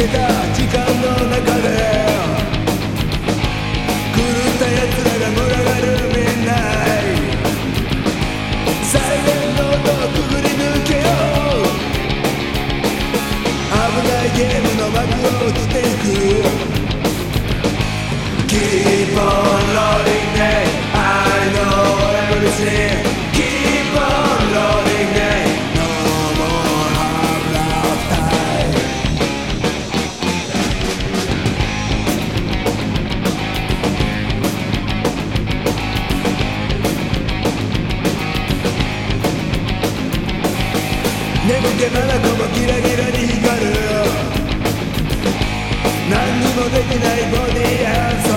けた時間の中で狂ったやつらが群がるみんなサイレンの音をくぐり抜けよう危ないゲームの幕を落ちていく。眠気眼もギラギラに光る。何にもできないボディアンソー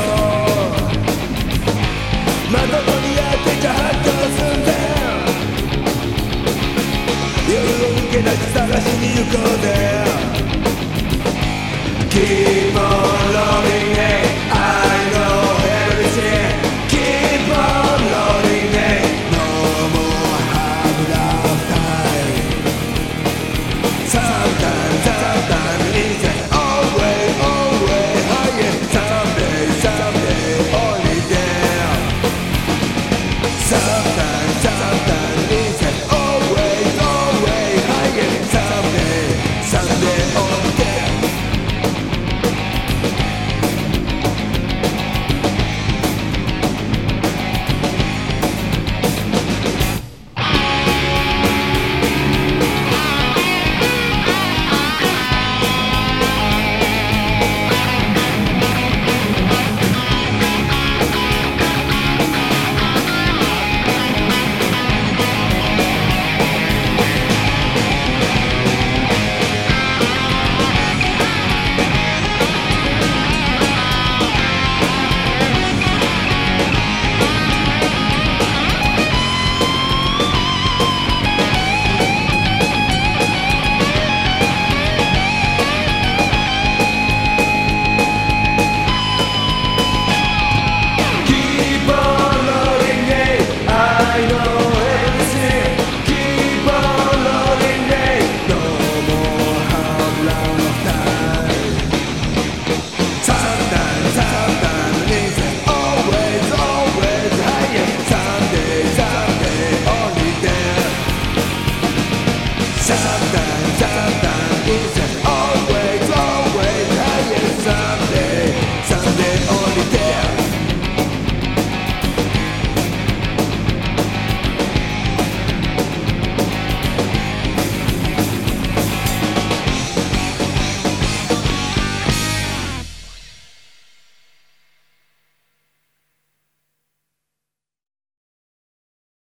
まともにやってちゃ発狂すんだ夜を抜けなく探しに行こうぜ希望